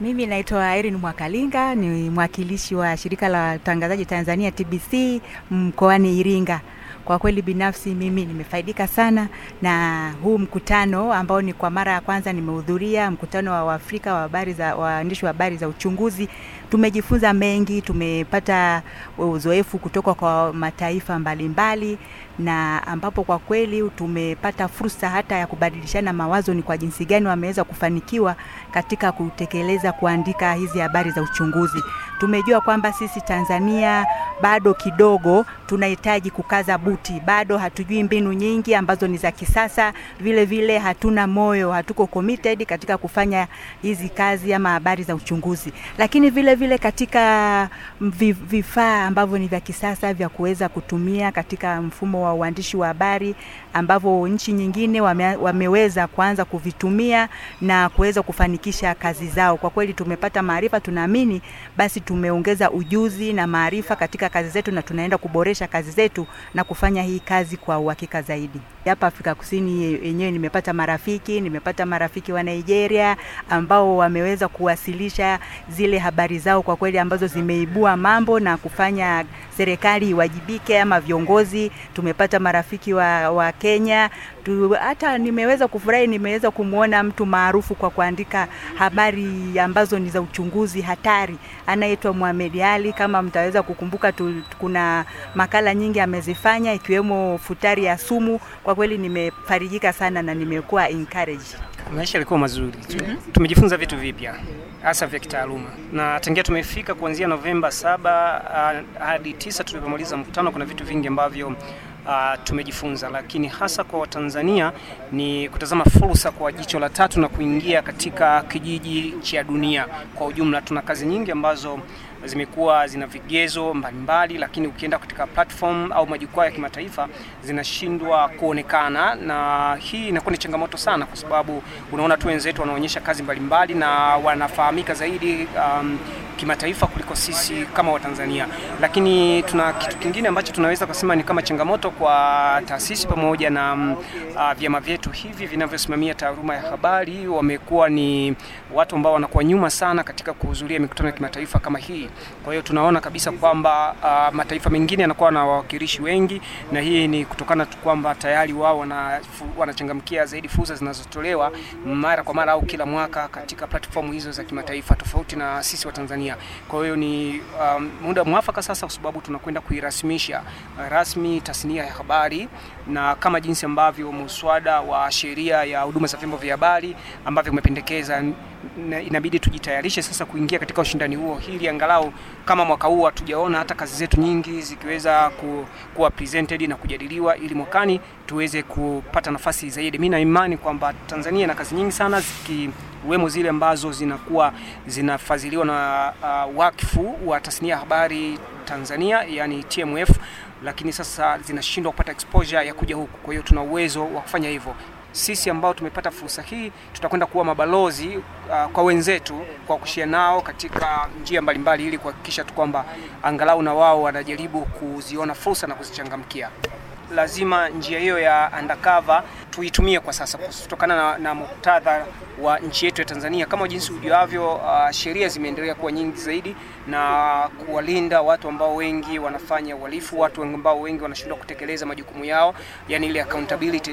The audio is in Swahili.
Mimi naitwa Irene Mwakalinga, ni mwakilishi wa shirika la utangazaji Tanzania TBC mkoani Iringa. Kwa kweli binafsi mimi nimefaidika sana na huu mkutano ambao ni kwa mara ya kwanza nimehudhuria, mkutano wa Waafrika wa habari za waandishi wa habari za uchunguzi. Tumejifunza mengi, tumepata uzoefu kutoka kwa mataifa mbalimbali mbali, na ambapo kwa kweli tumepata fursa hata ya kubadilishana mawazo ni kwa jinsi gani wameweza kufanikiwa katika kutekeleza kuandika hizi habari za uchunguzi. Tumejua kwamba sisi Tanzania bado kidogo tunahitaji kukaza buti, bado hatujui mbinu nyingi ambazo ni za kisasa. Vile vile hatuna moyo, hatuko committed katika kufanya hizi kazi ama habari za uchunguzi, lakini vile vile katika vifaa ambavyo ni vya kisasa vya kuweza kutumia katika mfumo wa uandishi wa habari ambavyo nchi nyingine wame, wameweza kuanza kuvitumia na kuweza kufanikisha kazi zao. Kwa kweli tumepata maarifa, tunaamini basi tumeongeza ujuzi na maarifa katika kazi zetu na tunaenda kuboresha kazi zetu na kufanya hii kazi kwa uhakika zaidi. Hapa Afrika Kusini yenyewe nimepata marafiki, nimepata marafiki wa Nigeria ambao wameweza kuwasilisha zile habari zao kwa kweli ambazo zimeibua mambo na kufanya serikali iwajibike ama viongozi. Tumepata marafiki wa, wa Kenya tu, hata nimeweza kufurahi, nimeweza kumwona mtu maarufu kwa kuandika habari ambazo ni za uchunguzi hatari, anaitwa Muhammad Ali. Kama mtaweza kukumbuka tu, kuna makala nyingi amezifanya ikiwemo futari ya sumu. Kwa kweli nimefarijika sana na nimekuwa encouraged. Maisha yalikuwa mazuri. Mm -hmm. Tumejifunza vitu vipya hasa vya kitaaluma, na tangia tumefika kuanzia Novemba saba uh, hadi tisa tulipomaliza mkutano, kuna vitu vingi ambavyo uh, tumejifunza, lakini hasa kwa Watanzania ni kutazama fursa kwa jicho la tatu na kuingia katika kijiji cha dunia kwa ujumla. Tuna kazi nyingi ambazo zimekuwa zina vigezo mbalimbali, lakini ukienda katika platform au majukwaa ya kimataifa zinashindwa kuonekana, na hii inakuwa ni changamoto sana, kwa sababu unaona tu wenzetu wanaonyesha kazi mbalimbali na wanafahamika zaidi um, kimataifa kuliko sisi kama Watanzania. Lakini tuna kitu kingine ambacho tunaweza kusema ni kama changamoto kwa taasisi pamoja na uh, vyama vyetu hivi vinavyosimamia taaluma ya habari, wamekuwa ni watu ambao wanakuwa nyuma sana katika kuhudhuria mikutano ya kimataifa kama hii. Kwa hiyo tunaona kabisa kwamba uh, mataifa mengine yanakuwa na wawakilishi wengi, na hii ni kutokana tu kwamba tayari wao wana, wanachangamkia zaidi fursa zinazotolewa mara kwa mara au kila mwaka katika platform hizo za kimataifa, tofauti na sisi wa Tanzania. Kwa hiyo ni um, muda mwafaka sasa, kwa sababu tunakwenda kuirasimisha uh, rasmi tasnia ya habari, na kama jinsi ambavyo muswada wa sheria ya huduma za vyombo vya habari ambavyo umependekeza inabidi tujitayarishe sasa kuingia katika ushindani huo, hili angalau kama mwaka huu hatujaona hata kazi zetu nyingi zikiweza ku, kuwa presented na kujadiliwa, ili mwakani tuweze kupata nafasi zaidi. Mimi na imani kwamba Tanzania ina kazi nyingi sana zikiwemo zile ambazo zinakuwa zinafadhiliwa na uh, wakfu wa tasnia ya habari Tanzania, yani TMF, lakini sasa zinashindwa kupata exposure ya kuja huku. Kwa hiyo tuna uwezo wa kufanya hivyo sisi ambao tumepata fursa hii tutakwenda kuwa mabalozi uh, kwa wenzetu kwa kushia nao katika njia mbalimbali ili kuhakikisha tu kwamba angalau na wao wanajaribu kuziona fursa na kuzichangamkia. Lazima njia hiyo ya undercover tuitumie kwa sasa kutokana na, na muktadha wa nchi yetu ya Tanzania. Kama jinsi ujuavyo, uh, sheria zimeendelea kuwa nyingi zaidi na kuwalinda watu ambao wengi wanafanya uhalifu, watu ambao wengi wanashindwa kutekeleza majukumu yao, yani ile accountability